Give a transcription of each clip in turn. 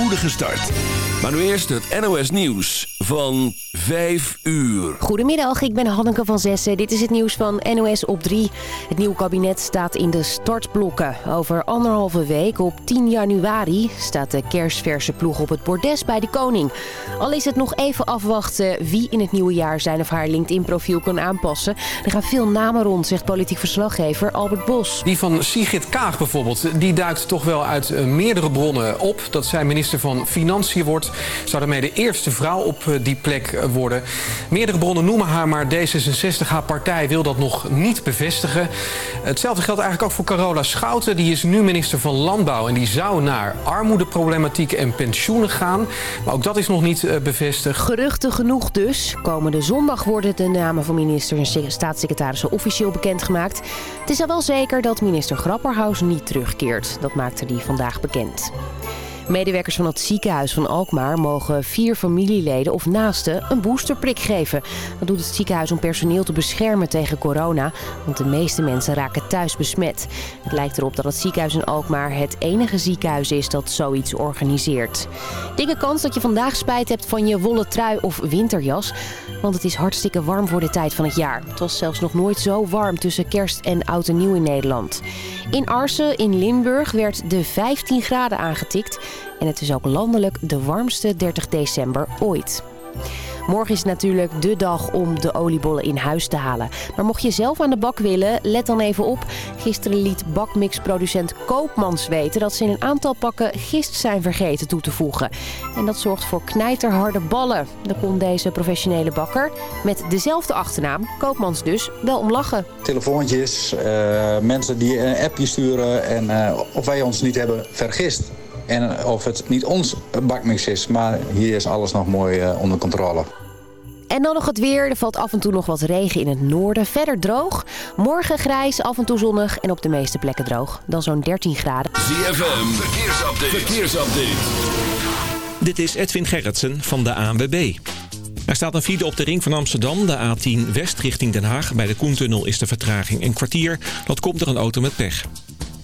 spoedige start. Maar nu eerst het NOS Nieuws van 5 uur. Goedemiddag, ik ben Hanneke van Zessen. Dit is het nieuws van NOS op 3. Het nieuwe kabinet staat in de startblokken. Over anderhalve week, op 10 januari, staat de kerstverse ploeg op het bordes bij de koning. Al is het nog even afwachten wie in het nieuwe jaar zijn of haar LinkedIn-profiel kan aanpassen. Er gaan veel namen rond, zegt politiek verslaggever Albert Bos. Die van Sigrid Kaag bijvoorbeeld, die duikt toch wel uit eh, meerdere bronnen op. Dat zij minister van Financiën wordt. Zou daarmee de eerste vrouw op eh, die plek eh, worden. Meerdere bronnen noemen haar, maar D66, haar partij, wil dat nog niet bevestigen. Hetzelfde geldt eigenlijk ook voor Carola Schouten. Die is nu minister van Landbouw en die zou naar armoedeproblematiek en pensioenen gaan. Maar ook dat is nog niet bevestigd. Geruchten genoeg dus. Komende zondag worden de namen van minister en staatssecretarissen officieel bekendgemaakt. Het is al wel zeker dat minister Grapperhaus niet terugkeert. Dat maakte hij vandaag bekend. Medewerkers van het ziekenhuis van Alkmaar mogen vier familieleden of naasten een boosterprik geven. Dat doet het ziekenhuis om personeel te beschermen tegen corona, want de meeste mensen raken thuis besmet. Het lijkt erop dat het ziekenhuis in Alkmaar het enige ziekenhuis is dat zoiets organiseert. Dikke kans dat je vandaag spijt hebt van je wollen trui of winterjas, want het is hartstikke warm voor de tijd van het jaar. Het was zelfs nog nooit zo warm tussen kerst en oud en nieuw in Nederland. In Arsen in Limburg werd de 15 graden aangetikt. En het is ook landelijk de warmste 30 december ooit. Morgen is natuurlijk de dag om de oliebollen in huis te halen. Maar mocht je zelf aan de bak willen, let dan even op. Gisteren liet bakmixproducent Koopmans weten dat ze in een aantal pakken gist zijn vergeten toe te voegen. En dat zorgt voor knijterharde ballen. Daar kon deze professionele bakker met dezelfde achternaam, Koopmans dus, wel om lachen. Telefoontjes, uh, mensen die een appje sturen en uh, of wij ons niet hebben vergist. En of het niet ons bakmix is, maar hier is alles nog mooi uh, onder controle. En dan nog het weer. Er valt af en toe nog wat regen in het noorden. Verder droog. Morgen grijs, af en toe zonnig en op de meeste plekken droog. Dan zo'n 13 graden. ZFM, verkeersupdate. verkeersupdate. Dit is Edwin Gerritsen van de ANWB. Er staat een file op de ring van Amsterdam, de A10 West richting Den Haag. Bij de Koentunnel is de vertraging een kwartier. Dat komt door een auto met pech.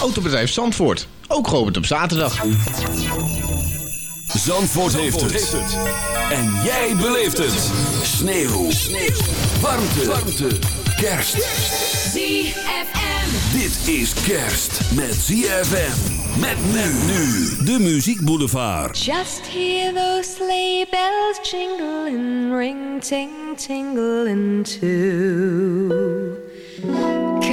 Autobedrijf Zandvoort, ook geopend op zaterdag. Zandvoort, heeft, het. En jij beleeft het. Sneeuw. Sneeuw. Warmte. Warmte. Kerst. ZFM. Dit is kerst met ZFM. Met men nu. De Muziek Boulevard. Just hear those sleigh bells jingling, ring ting tingling too.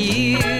years.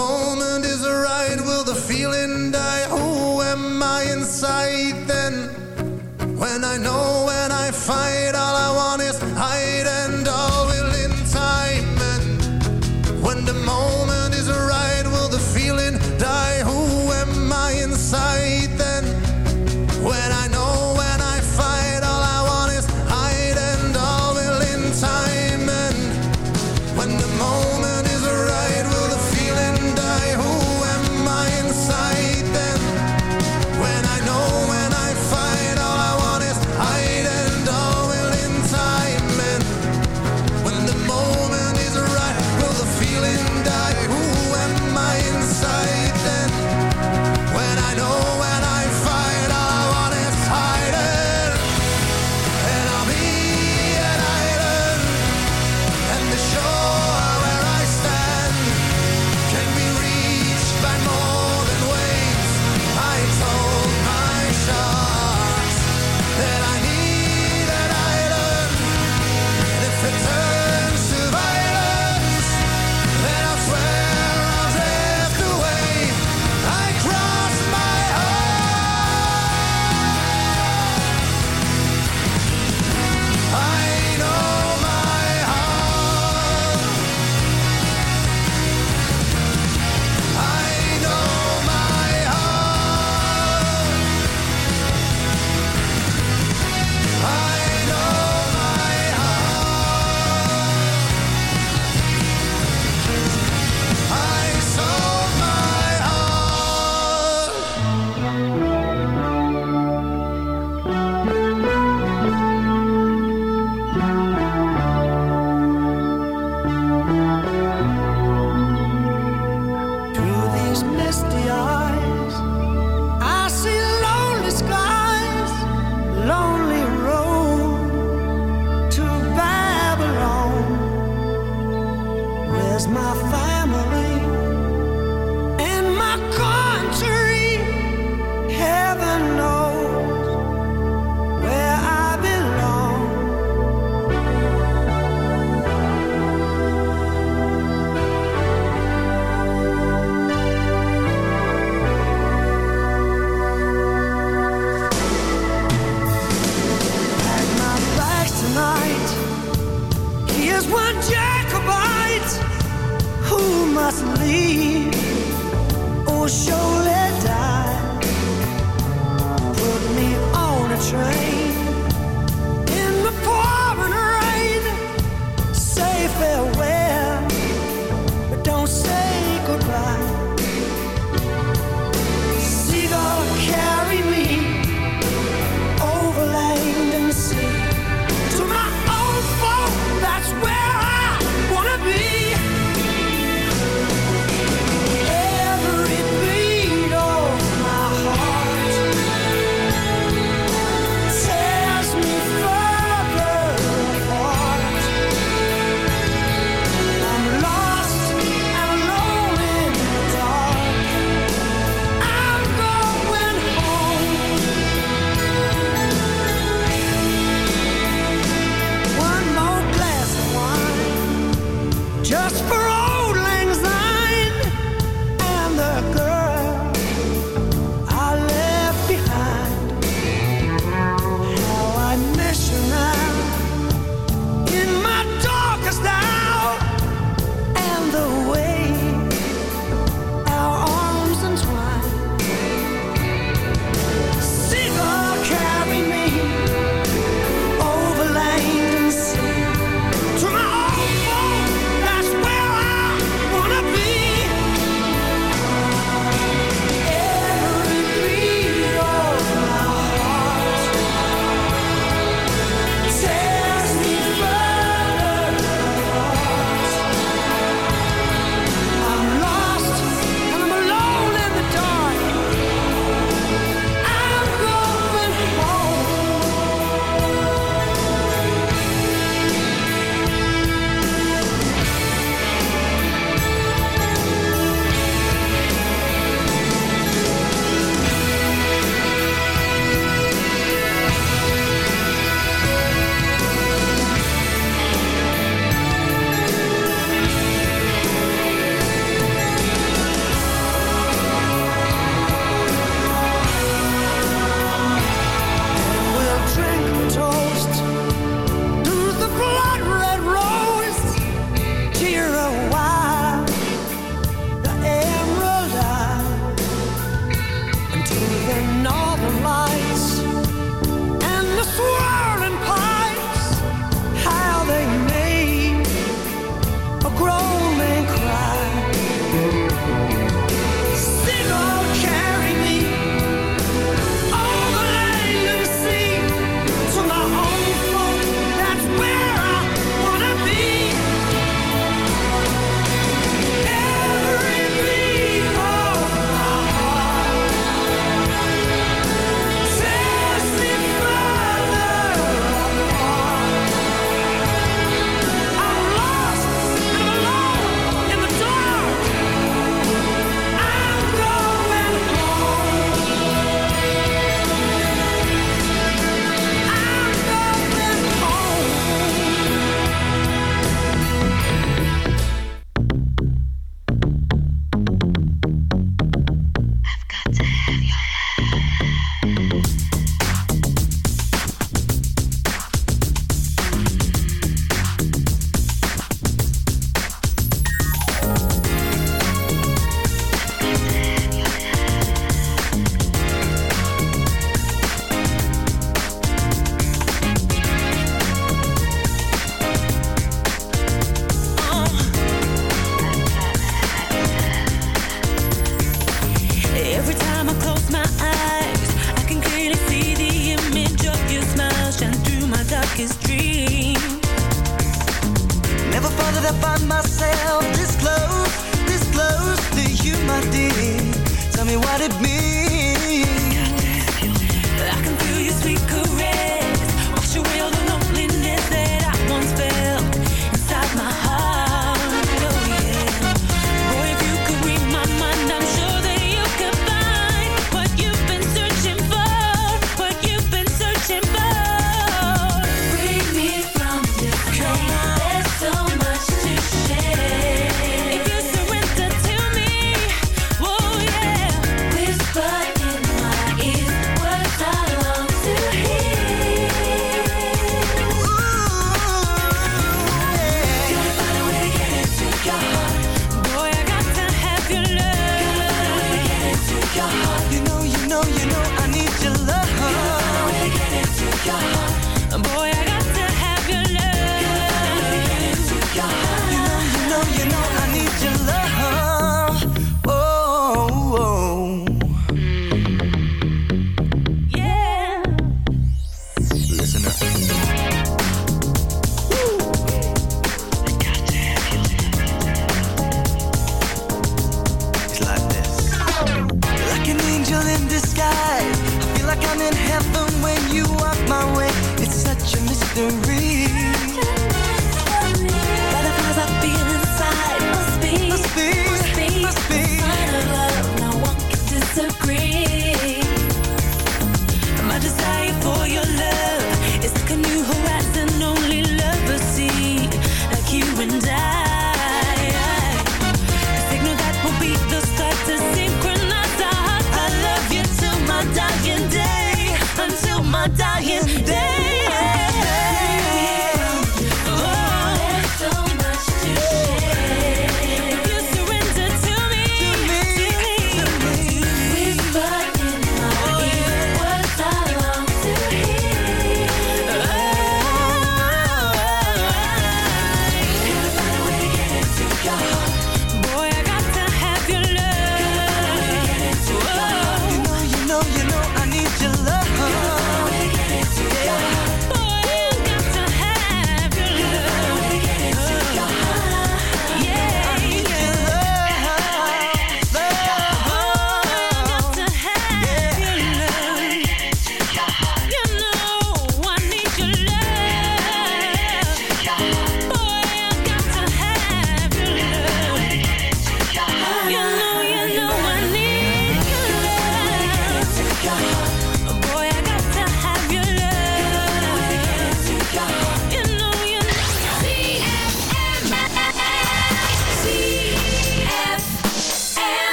moment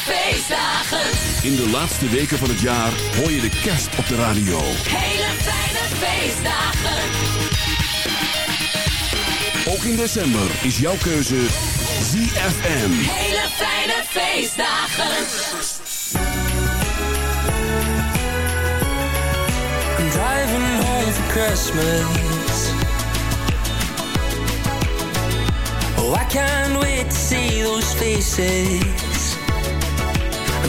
feestdagen. In de laatste weken van het jaar hoor je de kerst op de radio. Hele fijne feestdagen. Ook in december is jouw keuze ZFM. Hele fijne feestdagen. I'm driving home for Christmas. Oh, I can't wait to see those faces.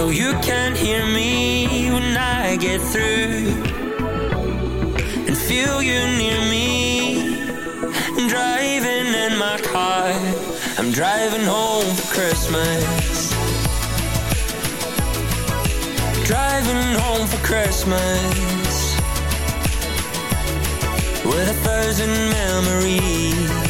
Though you can't hear me when I get through. And feel you near me. Driving in my car. I'm driving home for Christmas. Driving home for Christmas. with a thousand memories.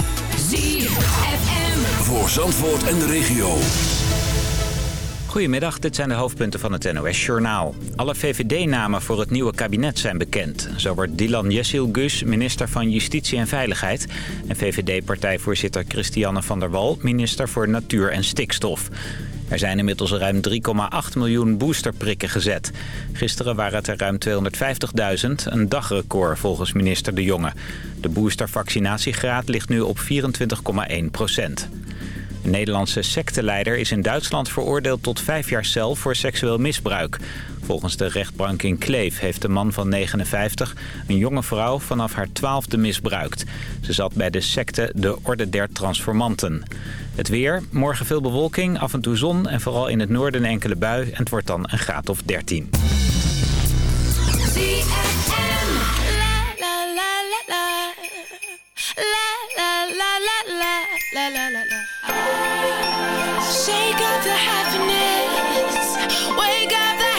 ZFM. Voor Zandvoort en de regio. Goedemiddag, dit zijn de hoofdpunten van het NOS-journaal. Alle VVD-namen voor het nieuwe kabinet zijn bekend. Zo wordt Dylan Jessil Gus minister van Justitie en Veiligheid... en VVD-partijvoorzitter Christiane van der Wal minister voor Natuur en Stikstof. Er zijn inmiddels ruim 3,8 miljoen boosterprikken gezet. Gisteren waren het er ruim 250.000, een dagrecord volgens minister De Jonge. De boostervaccinatiegraad ligt nu op 24,1 procent. Een Nederlandse secteleider is in Duitsland veroordeeld tot vijf jaar cel voor seksueel misbruik. Volgens de rechtbank in Kleef heeft de man van 59 een jonge vrouw vanaf haar twaalfde misbruikt. Ze zat bij de secte de Orde der Transformanten. Het weer, morgen veel bewolking, af en toe zon en vooral in het noorden enkele bui. En het wordt dan een graad of 13. Shake up the happiness. Wake up the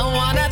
I wanna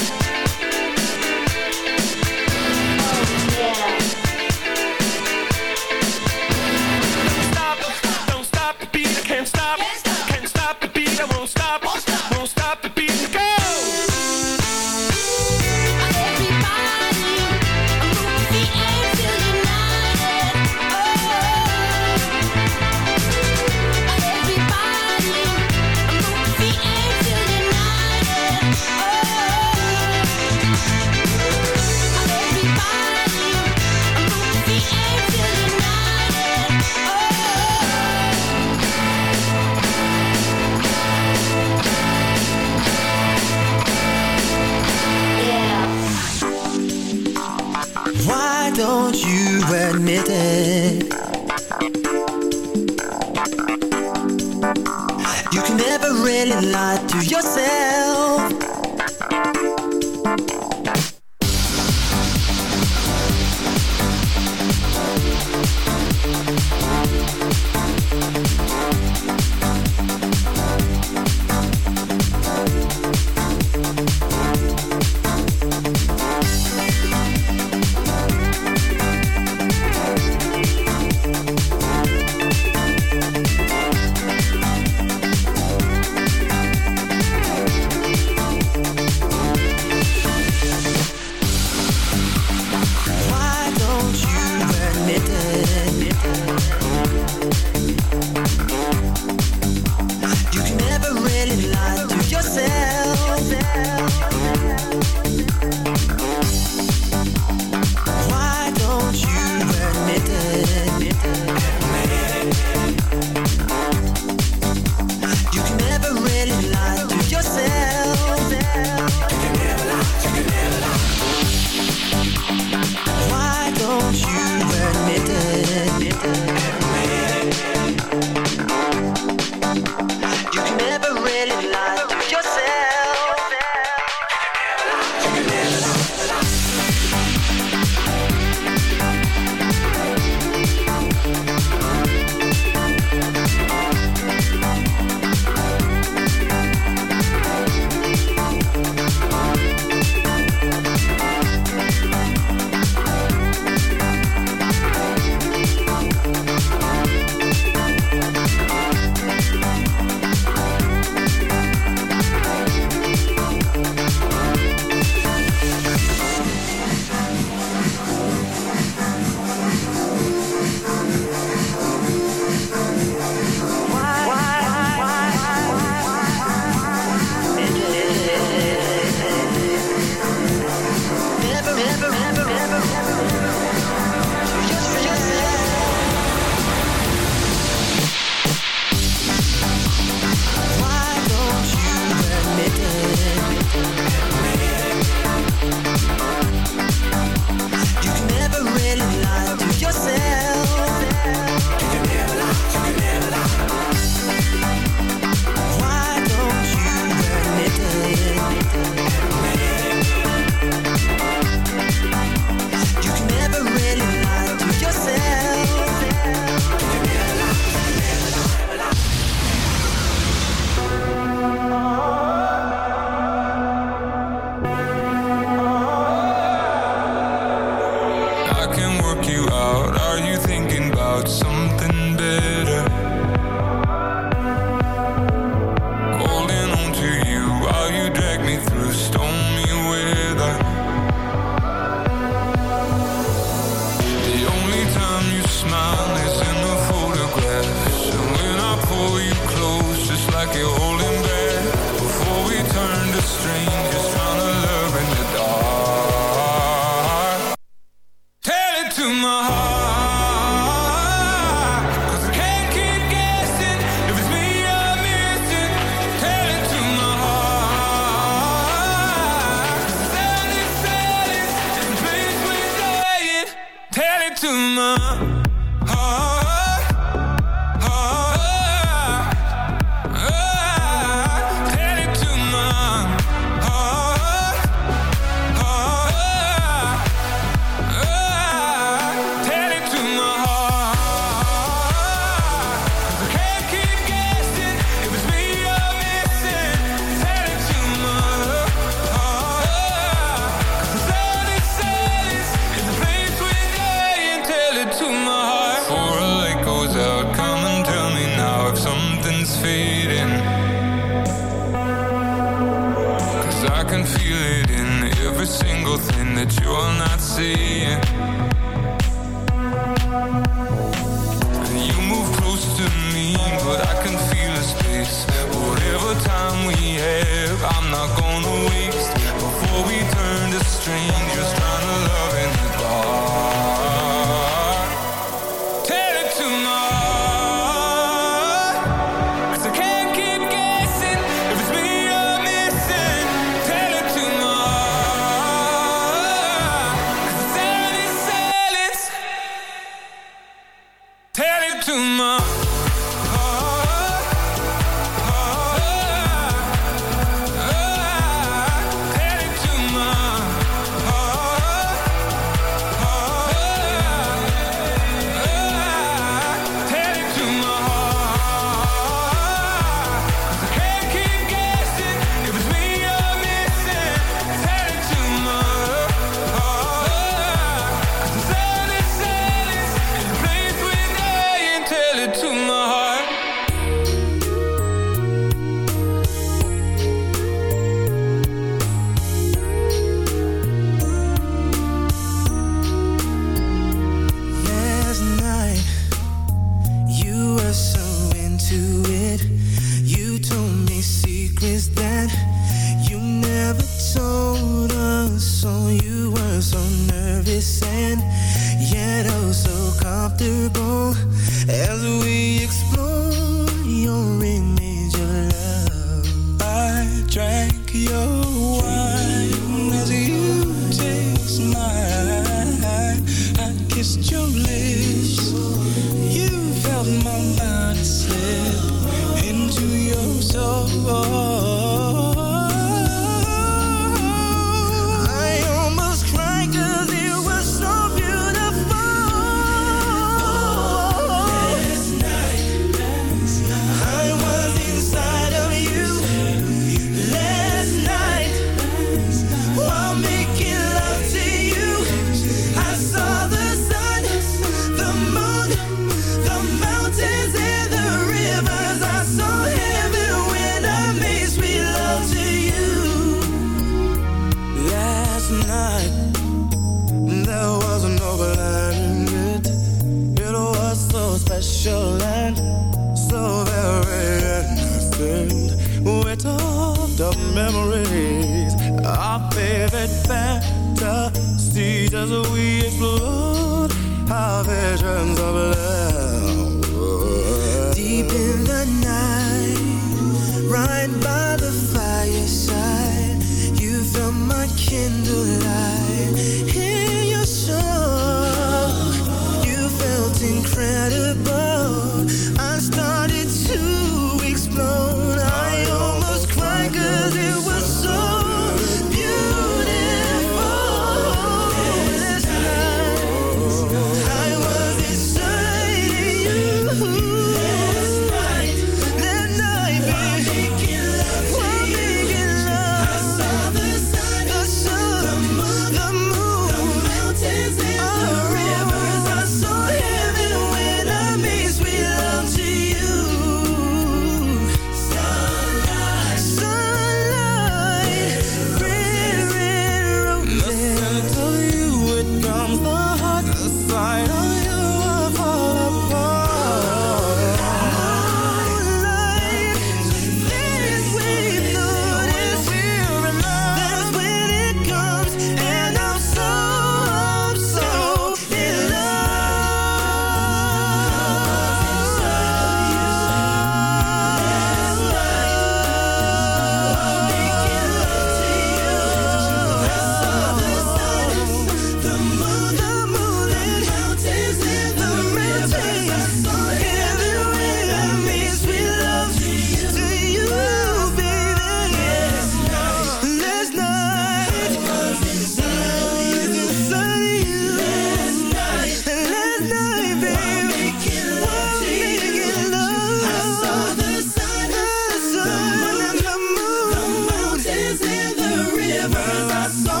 rivers. I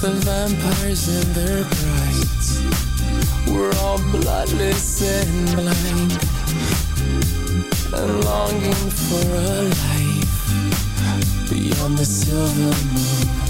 The vampires in their brides. We're all bloodless and blind, and longing for a life beyond the silver moon.